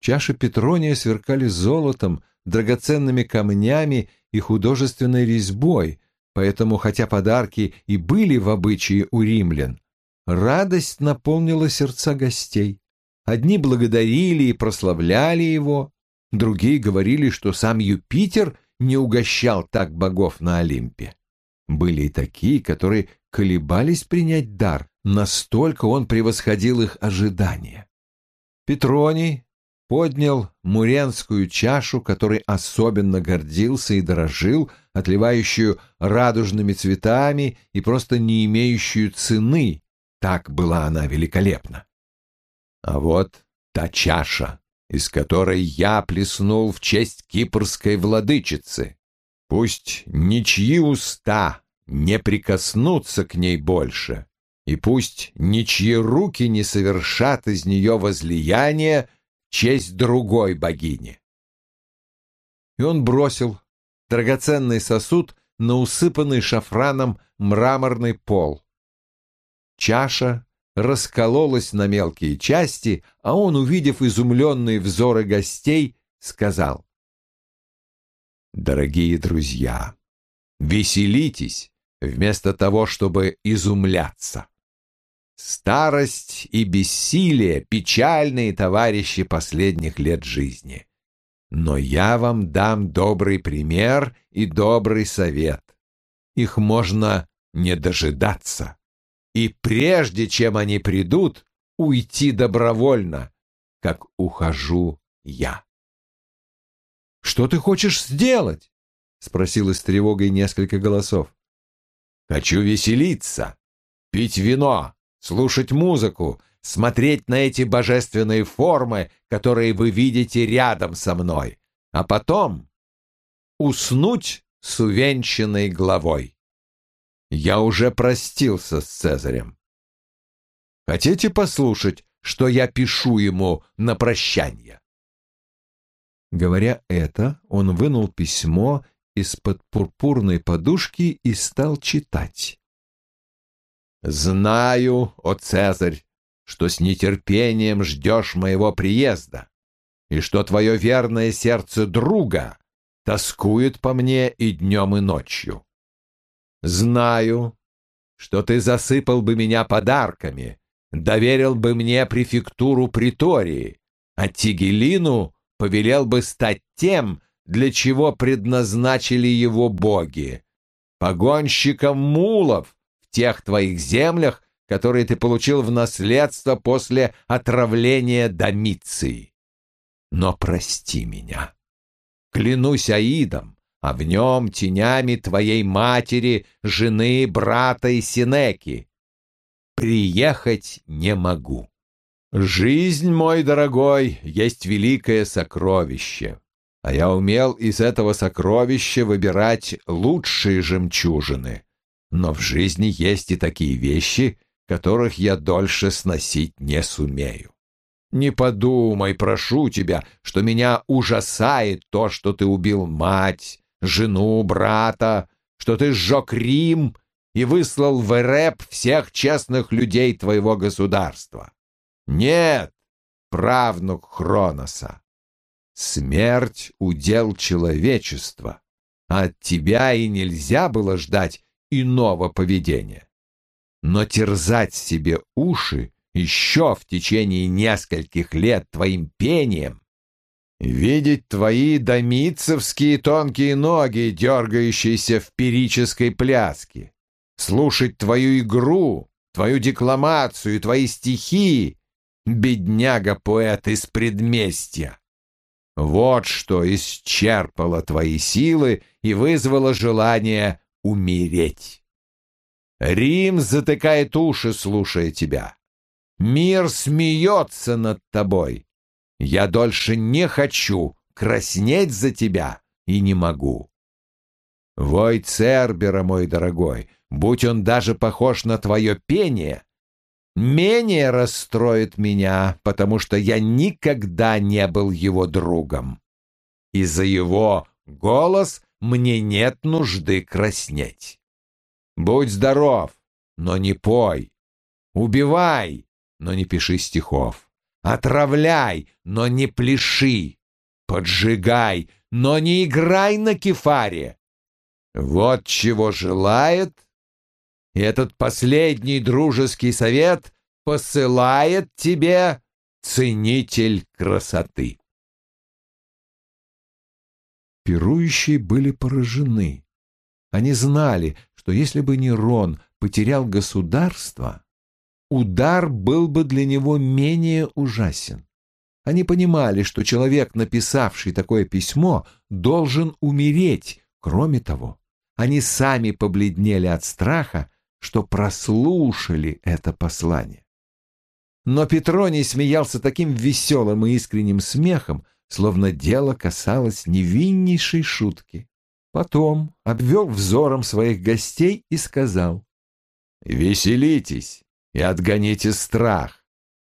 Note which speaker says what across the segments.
Speaker 1: Чаши Петрония сверкали золотом, драгоценными камнями и художественной резьбой, поэтому, хотя подарки и были в обычае у римлян, радость наполнила сердца гостей. Одни благодарили и прославляли его, другие говорили, что сам Юпитер не угощал так богов на Олимпе. Были и такие, которые колебались принять дар, настолько он превосходил их ожидания. Петроний поднял муренскую чашу, которой особенно гордился и дорожил, отливающую радужными цветами и просто не имеющую цены, так была она великолепна. А вот та чаша, из которой я плеснул в честь кипрской владычицы. Пусть ничьи уста не прикоснутся к ней больше, и пусть ничьи руки не совершат из нее возлияние в честь другой богини. И он бросил драгоценный сосуд на усыпанный шафраном мраморный пол. Чаша раскололась на мелкие части, а он, увидев изумленные взоры гостей, сказал, «Дорогие друзья, веселитесь вместо того, чтобы изумляться. Старость и бессилие — печальные товарищи последних лет жизни. Но я вам дам добрый пример и добрый совет. Их можно не дожидаться и прежде чем они придут, уйти добровольно, как ухожу я. «Что ты хочешь сделать?» — спросил с тревогой несколько голосов. «Хочу веселиться, пить вино, слушать музыку, смотреть на эти божественные формы, которые вы видите рядом со мной, а потом уснуть с увенчанной головой». Я уже простился с Цезарем. Хотите послушать, что я пишу ему на прощание?» Говоря это, он вынул письмо из-под пурпурной подушки и стал читать. «Знаю, о Цезарь, что с нетерпением ждешь моего приезда, и что твое верное сердце друга тоскует по мне и днем, и ночью. Знаю, что ты засыпал бы меня подарками, доверил бы мне префектуру притории, а Тигелину повелел бы стать тем, для чего предназначили его боги, погонщиком мулов тех твоих землях, которые ты получил в наследство после отравления Домиции. Но прости меня. Клянусь Аидом, а в нем тенями твоей матери, жены, брата и Синеки. Приехать не могу. Жизнь, мой дорогой, есть великое сокровище, а я умел из этого сокровища выбирать лучшие жемчужины. Но в жизни есть и такие вещи, которых я дольше сносить не сумею. Не подумай, прошу тебя, что меня ужасает то, что ты убил мать, жену, брата, что ты сжег Рим и выслал в Эреп всех честных людей твоего государства. Нет, правнук Хроноса, смерть — удел человечества, а от тебя и нельзя было ждать иного поведения. Но терзать себе уши еще в течение нескольких лет твоим пением Видеть твои домицевские тонкие ноги, дергающиеся в пирической пляске. Слушать твою игру, твою декламацию, твои стихи, бедняга-поэт из предместья. Вот что исчерпало твои силы и вызвало желание умереть. Рим затыкает уши, слушая тебя. Мир смеется над тобой. Я дольше не хочу краснеть за тебя и не могу. Вой Цербера, мой дорогой, будь он даже похож на твое пение, менее расстроит меня, потому что я никогда не был его другом. И за его голос мне нет нужды краснеть. Будь здоров, но не пой. Убивай, но не пиши стихов. Отравляй, но не пляши. Поджигай, но не играй на кефаре. Вот чего желает этот последний дружеский совет посылает тебе ценитель красоты.
Speaker 2: Пирующие были поражены. Они знали, что если бы Нерон потерял государство, удар был бы для него менее ужасен. Они понимали, что человек, написавший такое письмо, должен умереть. Кроме того, они сами побледнели от страха, что прослушали это послание. Но Петроний смеялся таким веселым и искренним смехом, словно дело касалось невиннейшей шутки. Потом обвел взором своих гостей и сказал,
Speaker 1: «Веселитесь и отгоните страх.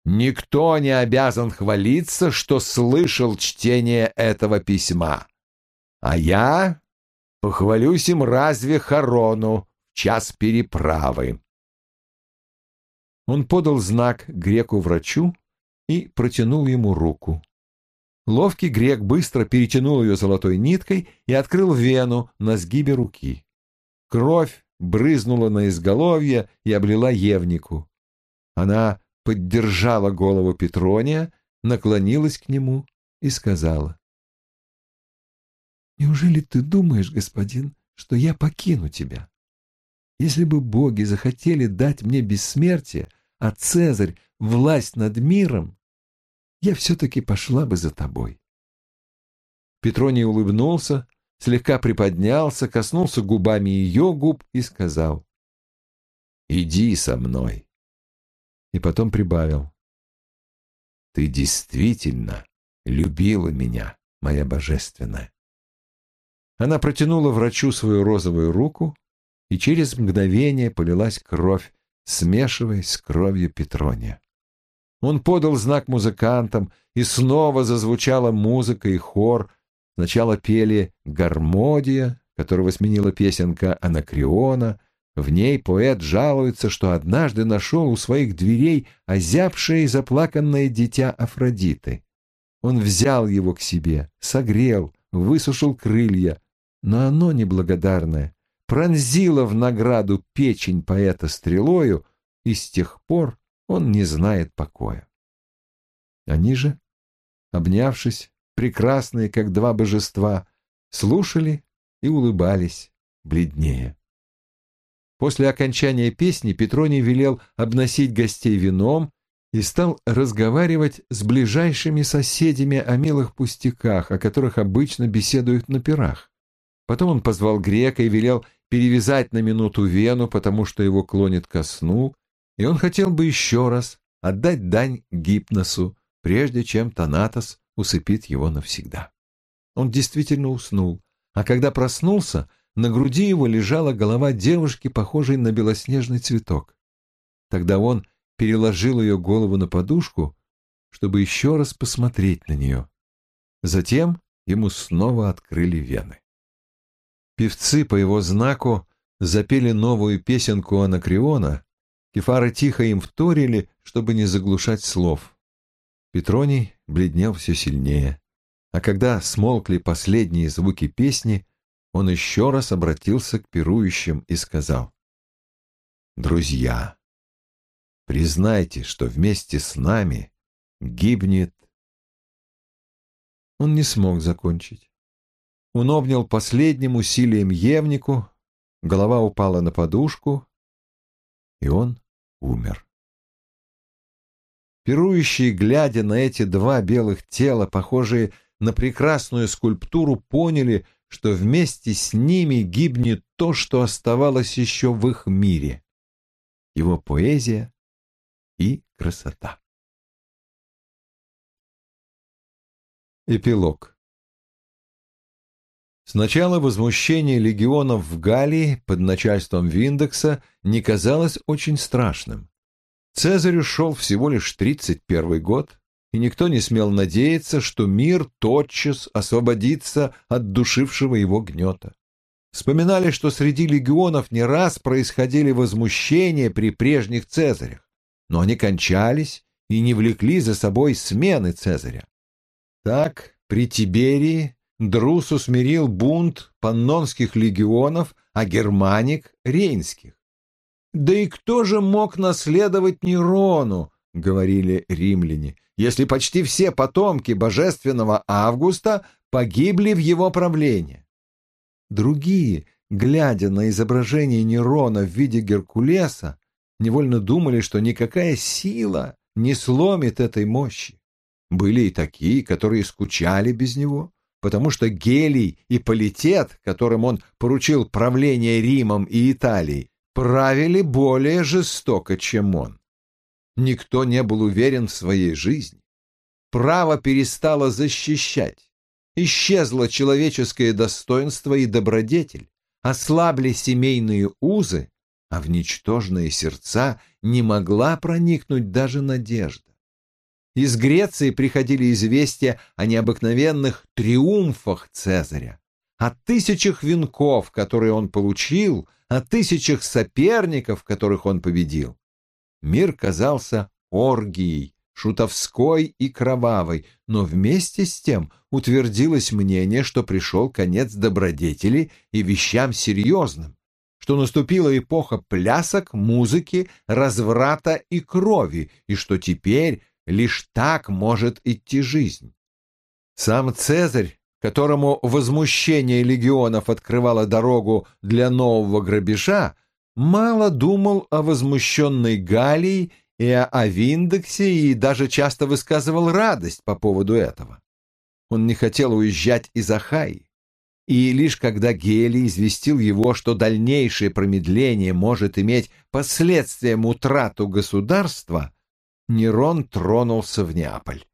Speaker 1: Никто не обязан хвалиться, что слышал чтение этого письма. А я похвалюсь им разве Харону, час переправы.
Speaker 2: Он подал знак греку-врачу и протянул ему руку. Ловкий грек быстро перетянул ее золотой ниткой и открыл вену на сгибе руки. Кровь брызнула на изголовье и облила Евнику. Она поддержала голову Петрония, наклонилась к нему и сказала. «Неужели ты думаешь, господин, что я покину тебя? Если бы боги захотели дать мне бессмертие, а Цезарь — власть над миром, я все-таки пошла бы за тобой. Петроний улыбнулся, слегка приподнялся, коснулся губами ее губ и сказал «Иди со мной». И потом прибавил «Ты действительно любила меня, моя божественная». Она протянула врачу свою розовую руку, и через мгновение полилась кровь, смешиваясь с кровью Петрония. Он подал знак музыкантам, и снова зазвучала музыка и хор. Сначала пели «Гармодия», которого сменила песенка «Анакриона». В ней поэт жалуется, что однажды нашел у своих дверей озябшее и заплаканное дитя Афродиты. Он взял его к себе, согрел, высушил крылья, но оно неблагодарное пронзила в награду печень поэта стрелою, и с тех пор он не знает покоя. Они же, обнявшись, прекрасные, как два божества, слушали и улыбались бледнее. После окончания песни Петроний велел обносить гостей вином и стал разговаривать с ближайшими соседями о милых пустяках, о которых обычно беседуют на пирах. Потом он позвал грека и велел перевязать на минуту вену, потому что его клонит ко сну, и он хотел бы еще раз отдать дань гипносу, прежде чем Танатос усыпит его навсегда. Он действительно уснул, а когда проснулся, на груди его лежала голова девушки, похожей на белоснежный цветок. Тогда он переложил ее голову на подушку, чтобы еще раз посмотреть на нее. Затем ему снова открыли вены. Певцы по его знаку запели новую песенку Анакриона, кефары тихо им вторили, чтобы не заглушать слов. Петроний бледнел все сильнее, а когда смолкли последние звуки песни, он еще раз обратился к пирующим и сказал, «Друзья, признайте, что вместе с нами гибнет...» Он не смог закончить. Он обнял последним усилием Евнику, голова упала на подушку, и он умер. Пирующие, глядя на эти два белых тела, похожие на прекрасную скульптуру, поняли, что вместе с ними гибнет то, что оставалось еще в их мире — его поэзия и красота. Эпилог Сначала возмущение легионов в Галлии под начальством Виндекса не казалось очень страшным. Цезарю шел всего лишь 31 год, и никто не смел надеяться, что мир тотчас освободится от душившего его гнета. Вспоминали, что среди легионов не раз происходили возмущения при прежних Цезарях, но они кончались,
Speaker 1: и не влекли за собой смены Цезаря. Так, при Тиберии Друс усмирил бунт паннонских легионов, а германик — рейнских. «Да и кто же мог наследовать Нерону?» — говорили римляне, если почти все потомки божественного Августа погибли в его правлении. Другие, глядя на изображение Нерона в виде Геркулеса, невольно думали, что никакая сила не сломит этой мощи. Были и такие, которые скучали без него, потому что Гелий и Политет, которым он поручил правление Римом и Италией, правили более жестоко, чем он. Никто не был уверен в своей жизни. Право перестало защищать. Исчезло человеческое достоинство и добродетель, ослабли семейные узы, а в ничтожные сердца не могла проникнуть даже надежда. Из Греции приходили известия о необыкновенных триумфах Цезаря, о тысячах венков, которые он получил, о тысячах соперников, которых он победил. Мир казался оргией, шутовской и кровавой, но вместе с тем утвердилось мнение, что пришел конец добродетели и вещам серьезным, что наступила эпоха плясок, музыки, разврата и крови, и что теперь лишь так может идти жизнь. Сам Цезарь, которому возмущение легионов открывало дорогу для нового грабежа, мало думал о возмущенной Галлии и о Виндексе и даже часто высказывал радость по поводу этого. Он не хотел уезжать из Ахайи, и лишь когда Гелий известил его, что дальнейшее промедление может иметь последствием утрату государства, Нерон тронулся в Неаполь.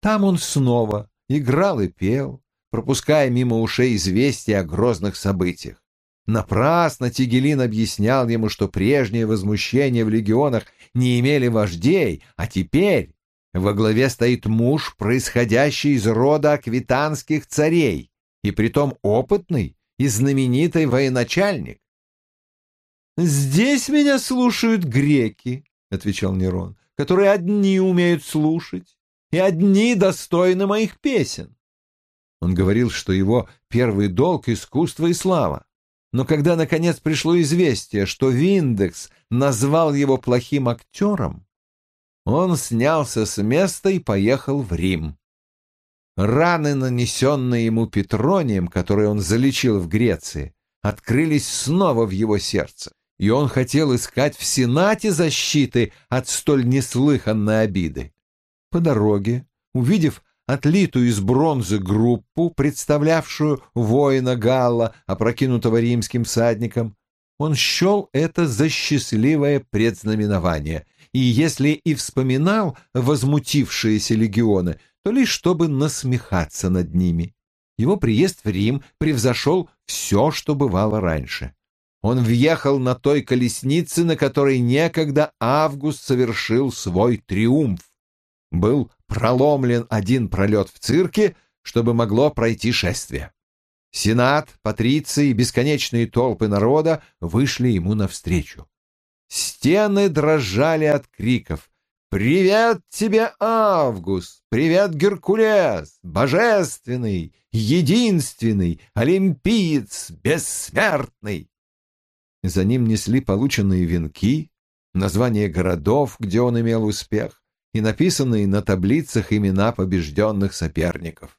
Speaker 1: Там он снова играл и пел, пропуская мимо ушей известия о грозных событиях. Напрасно Тигелин объяснял ему, что прежнее возмущение в легионах не имели вождей, а теперь во главе стоит муж, происходящий из рода аквитанских царей, и притом опытный и знаменитый военачальник. «Здесь меня слушают греки», — отвечал Нерон, «которые одни умеют слушать, и одни достойны моих песен». Он говорил, что его первый долг — искусство и слава. Но когда, наконец, пришло известие, что Виндекс назвал его плохим актером, он снялся с места и поехал в Рим. Раны, нанесенные ему Петронием, которые он залечил в Греции, открылись снова в его сердце, и он хотел искать в Сенате защиты от столь неслыханной обиды. По дороге, увидев отлитую из бронзы группу, представлявшую воина Галла, опрокинутого римским всадником, он счел это за счастливое предзнаменование, и если и вспоминал возмутившиеся легионы, то лишь чтобы насмехаться над ними. Его приезд в Рим превзошел все, что бывало раньше. Он въехал на той колеснице, на которой некогда Август совершил свой триумф. Был проломлен один пролет в цирке, чтобы могло пройти шествие. Сенат, патриции бесконечные толпы народа вышли ему навстречу. Стены дрожали от криков. «Привет тебе, Август! Привет, Геркулес! Божественный, единственный, олимпиец, бессмертный!» За ним несли полученные венки, названия городов, где он имел успех, и написанные на таблицах имена побежденных соперников.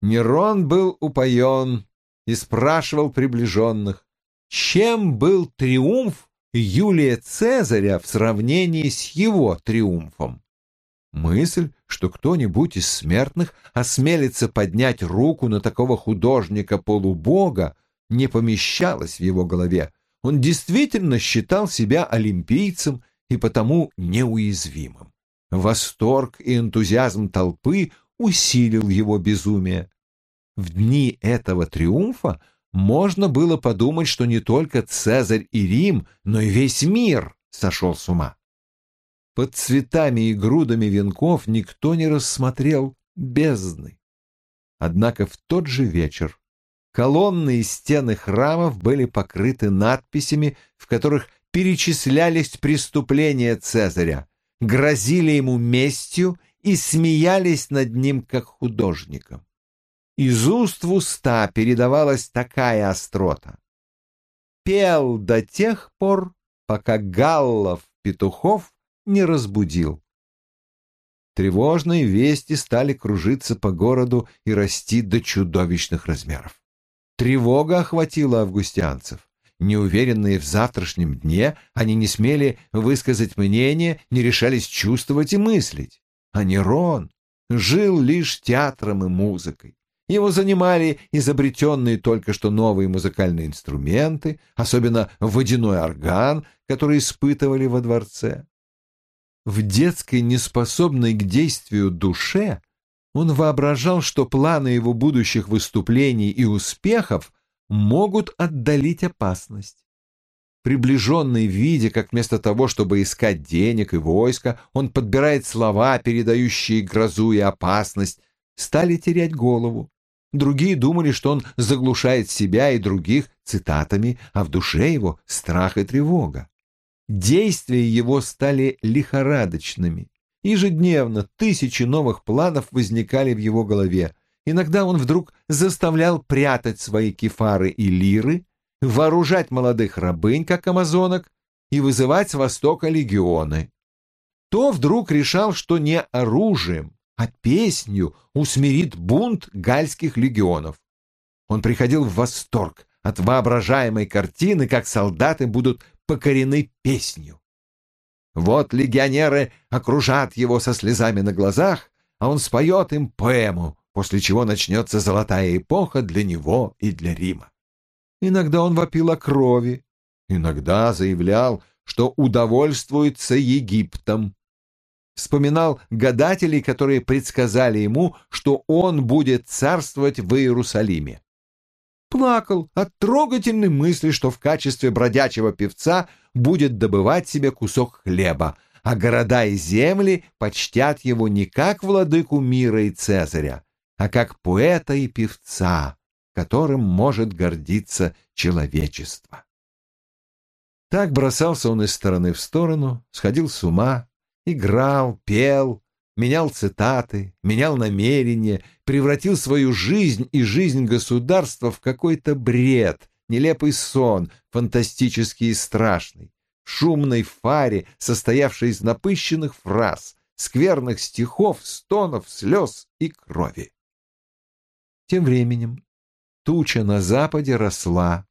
Speaker 1: Нерон был упоен и спрашивал приближенных, чем был триумф Юлия Цезаря в сравнении с его триумфом. Мысль, что кто-нибудь из смертных осмелится поднять руку на такого художника-полубога, не помещалась в его голове. Он действительно считал себя олимпийцем и потому неуязвимым. Восторг и энтузиазм толпы усилил его безумие. В дни этого триумфа можно было подумать, что не только Цезарь и Рим, но и весь мир сошел с ума. Под цветами и грудами венков никто не рассмотрел бездны. Однако в тот же вечер колонны и стены храмов были покрыты надписями, в которых перечислялись преступления Цезаря,
Speaker 2: грозили ему местью и смеялись над ним как художником. Из уст в уста передавалась такая острота. Пел до тех пор, пока Галлов петухов не разбудил. Тревожные вести стали кружиться по городу и расти до чудовищных размеров. Тревога охватила августянцев. Неуверенные в завтрашнем дне, они не смели высказать мнение, не решались чувствовать и мыслить. А Нерон жил лишь театром и музыкой. Его занимали изобретенные только что новые музыкальные инструменты, особенно водяной орган, который испытывали во дворце. В детской неспособной к действию душе он воображал, что планы его будущих выступлений и успехов могут отдалить опасность. Приближенный, видя, как вместо того, чтобы искать денег и войска, он подбирает слова, передающие грозу и опасность, стали терять голову. Другие думали, что он заглушает себя и других цитатами, а в душе его страх и тревога. Действия его стали лихорадочными. Ежедневно тысячи новых планов возникали в его голове. Иногда он вдруг заставлял прятать свои кефары и лиры, вооружать молодых рабынь, как амазонок, и вызывать с востока легионы. То вдруг решал, что не оружием, а песнью усмирит бунт гальских легионов. Он приходил в восторг от воображаемой картины, как солдаты будут покорены песнью. Вот легионеры окружат его со слезами на глазах, а он споет им поэму, после чего начнется золотая эпоха для него и для Рима. Иногда он вопил о крови, иногда заявлял, что удовольствуется Египтом. Вспоминал гадателей, которые предсказали ему, что он будет царствовать в Иерусалиме. Плакал от трогательной мысли, что в качестве бродячего певца будет добывать себе кусок хлеба, а города и земли почтят его не как владыку мира и Цезаря, а как поэта и певца, которым может гордиться человечество. Так бросался он из стороны в сторону, сходил с ума, играл, пел, менял цитаты, менял намерения, превратил свою жизнь и жизнь государства в какой-то бред, нелепый сон, фантастический и страшный, шумной фаре, состоявшей из напыщенных фраз, скверных стихов, стонов, слез и крови. Тем временем туча на западе росла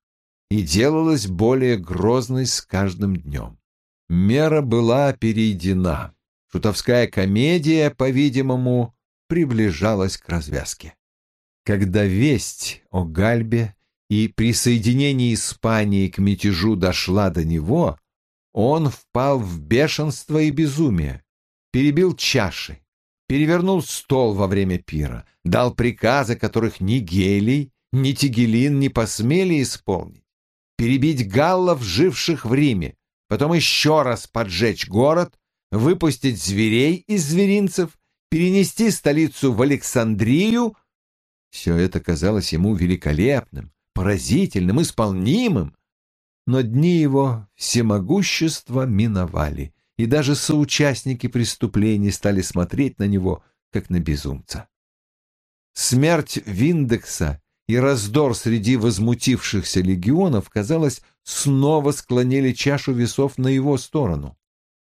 Speaker 2: и делалась более грозной с каждым днем. Мера была перейдена. Шутовская комедия, по-видимому, приближалась к развязке. Когда весть о Гальбе и присоединении Испании к мятежу дошла до него, он впал в бешенство и безумие, перебил чаши, перевернул стол во время пира, дал приказы, которых ни Гелий, ни Тигелин не посмели исполнить, перебить галлов, живших в Риме, потом еще раз поджечь город, выпустить зверей из зверинцев, перенести столицу в Александрию. Все это казалось ему великолепным, поразительным, исполнимым. Но дни его всемогущества миновали, и даже соучастники преступлений стали смотреть на него, как на безумца. Смерть Виндекса и раздор среди возмутившихся легионов, казалось, снова склонили чашу весов на его сторону.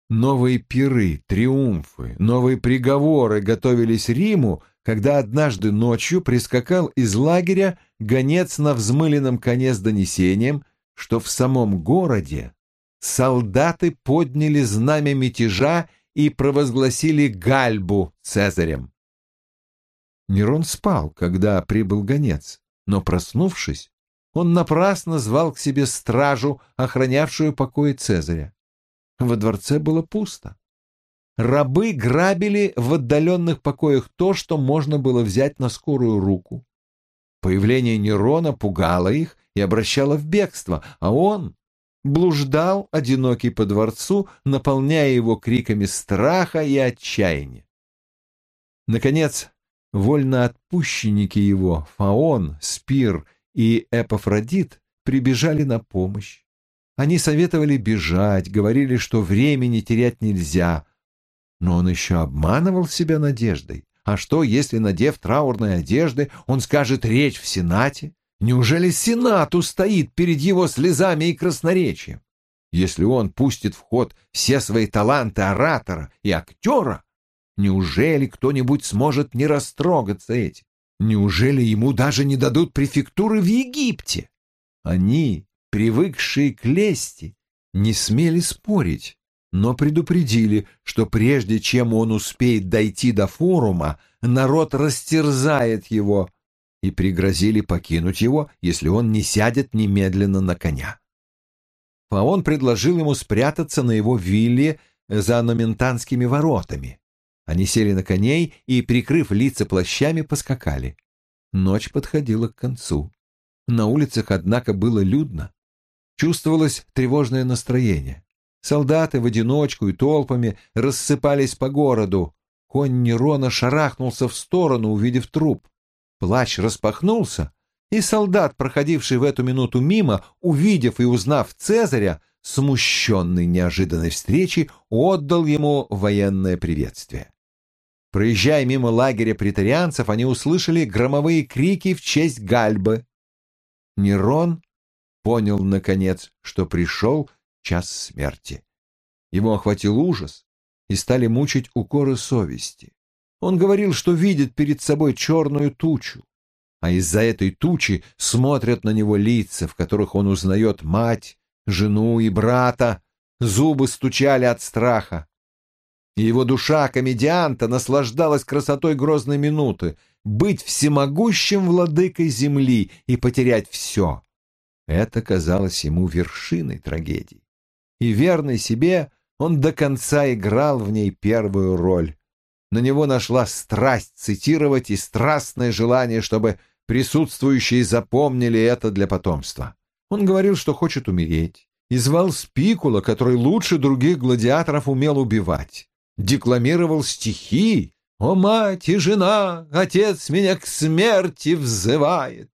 Speaker 2: Новые пиры, триумфы, новые приговоры готовились Риму, когда однажды ночью прискакал из лагеря гонец на взмыленном коне с донесением, что в самом городе солдаты подняли знамя мятежа и провозгласили Гальбу Цезарем. Нерон спал, когда прибыл гонец, но, проснувшись, он напрасно звал к себе стражу, охранявшую покои Цезаря. Во дворце было пусто. Рабы грабили в отдаленных покоях то, что можно было взять на скорую руку. Появление Нерона пугало их и обращало в бегство, а он блуждал, одинокий по дворцу, наполняя его криками страха и отчаяния. Наконец, вольноотпущенники его, Фаон, Спир и Эпофродит, прибежали на помощь. Они советовали бежать, говорили, что времени терять нельзя. Но он еще обманывал себя надеждой. А что, если, надев траурные одежды, он скажет речь в Сенате? Неужели Сенат устоит перед его слезами и красноречием? Если он пустит в ход все свои таланты оратора и актера, неужели кто-нибудь сможет не растрогаться этим? Неужели ему даже не дадут префектуры в Египте? Они, привыкшие к лести, не смели спорить, но предупредили, что прежде чем он успеет дойти до форума, народ растерзает его, и пригрозили покинуть его, если он не сядет немедленно на коня. Фаон предложил ему спрятаться на его вилле за номентанскими воротами. Они сели на коней и, прикрыв лица плащами, поскакали. Ночь подходила к концу. На улицах, однако, было людно. Чувствовалось тревожное настроение. Солдаты в одиночку и толпами рассыпались по городу. Конь Нерона шарахнулся в сторону, увидев труп. Плащ распахнулся, и солдат, проходивший в эту минуту мимо, увидев и узнав Цезаря, смущенный неожиданной встречи, отдал ему военное приветствие. Проезжая мимо лагеря претарианцев, они услышали громовые крики в честь Гальбы. Нерон понял, наконец, что пришел час смерти. Его охватил ужас, и стали мучить укоры совести. Он говорил, что видит перед собой черную тучу, а из-за этой тучи смотрят на него лица, в которых он узнает мать, жену и брата, зубы стучали от страха. И его душа комедианта наслаждалась красотой грозной минуты, быть всемогущим владыкой земли и потерять все. Это казалось ему вершиной трагедии. И верный себе, он до конца играл в ней первую роль. На него нашла страсть цитировать и страстное желание, чтобы присутствующие запомнили это для потомства. Он говорил, что хочет умереть, и звал Спикула, который лучше других гладиаторов умел убивать. Декламировал стихи «О, мать и жена, отец меня к смерти взывает!»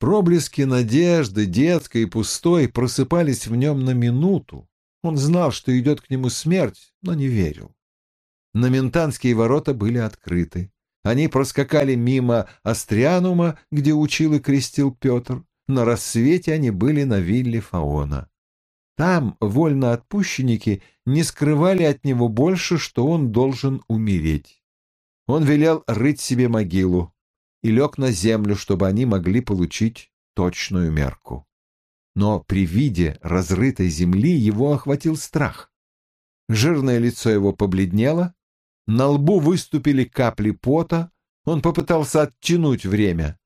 Speaker 2: Проблески надежды, детской и пустой, просыпались в нем на минуту. Он знал, что идет к нему смерть, но не верил. Номентанские ворота были открыты. Они проскакали мимо Астрианума, где учил и крестил Петр. На рассвете они были на вилле Фаона. Там вольноотпущенники не скрывали от него больше, что он должен умереть. Он велел рыть себе могилу и лег на землю, чтобы они могли получить точную мерку. Но при виде разрытой земли его охватил страх. Жирное лицо его побледнело, на лбу выступили капли пота, он попытался оттянуть время.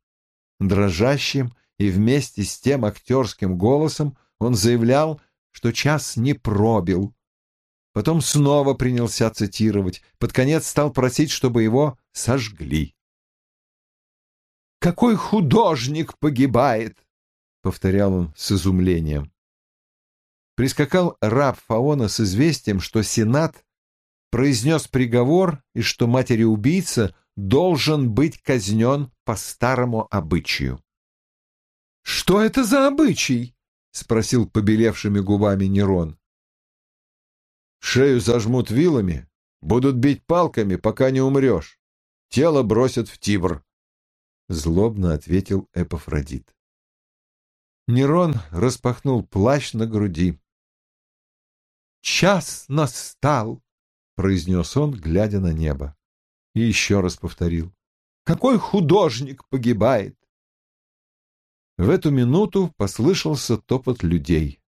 Speaker 2: Дрожащим и вместе с тем актерским голосом он заявлял, что час не пробил. Потом снова принялся цитировать, под конец стал просить, чтобы его сожгли. «Какой художник погибает!» — повторял он с изумлением. Прискакал раб Фаона с известием, что Сенат произнес приговор и что матери-убийца должен быть казнен по старому обычаю. «Что это за обычай?» — спросил побелевшими губами Нерон. «Шею зажмут вилами, будут бить палками, пока не умрешь. Тело бросят в Тибр», — злобно ответил Эпофродит. Нерон распахнул плащ на груди. «Час настал!» — произнес он, глядя на небо. И еще раз повторил. «Какой художник погибает!» В эту минуту послышался топот людей.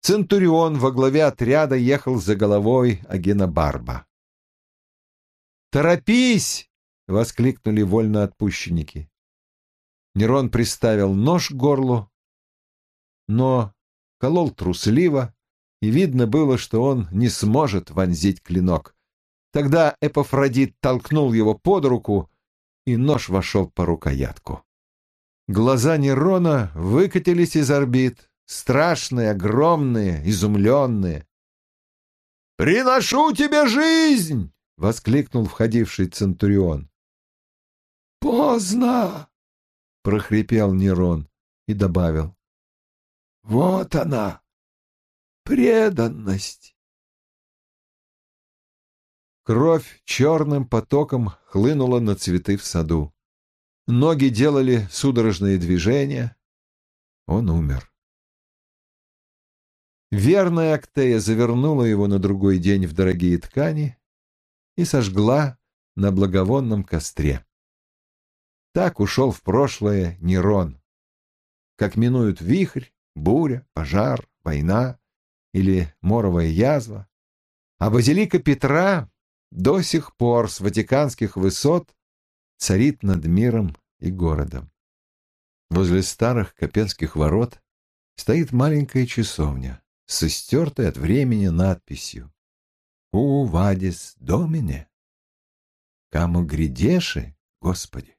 Speaker 2: Центурион во главе отряда ехал за головой Агенобарба. «Торопись!» — воскликнули вольноотпущенники. Нерон приставил нож к горлу, но колол трусливо, и видно было, что он не сможет вонзить клинок. Тогда Эпофродит толкнул его под руку, и нож вошел по рукоятку. Глаза Нерона выкатились из орбит, страшные, огромные, изумленные. «Приношу тебе жизнь!» — воскликнул входивший Центурион. «Поздно!» — прохрипел Нерон и добавил. «Вот она, преданность. Кровь черным потоком хлынула на цветы в саду. Ноги делали судорожные движения. Он умер. Верная Актея завернула его на другой день в дорогие ткани и сожгла на благовонном костре. Так ушел в прошлое Нерон. Как минуют вихрь, буря, пожар, война или моровая язва. А базилика Петра до сих пор с ватиканских высот царит над миром и городом. Возле старых Копенских ворот стоит маленькая часовня с истертой от времени надписью «У вадис домине» «Каму грядеши, Господи».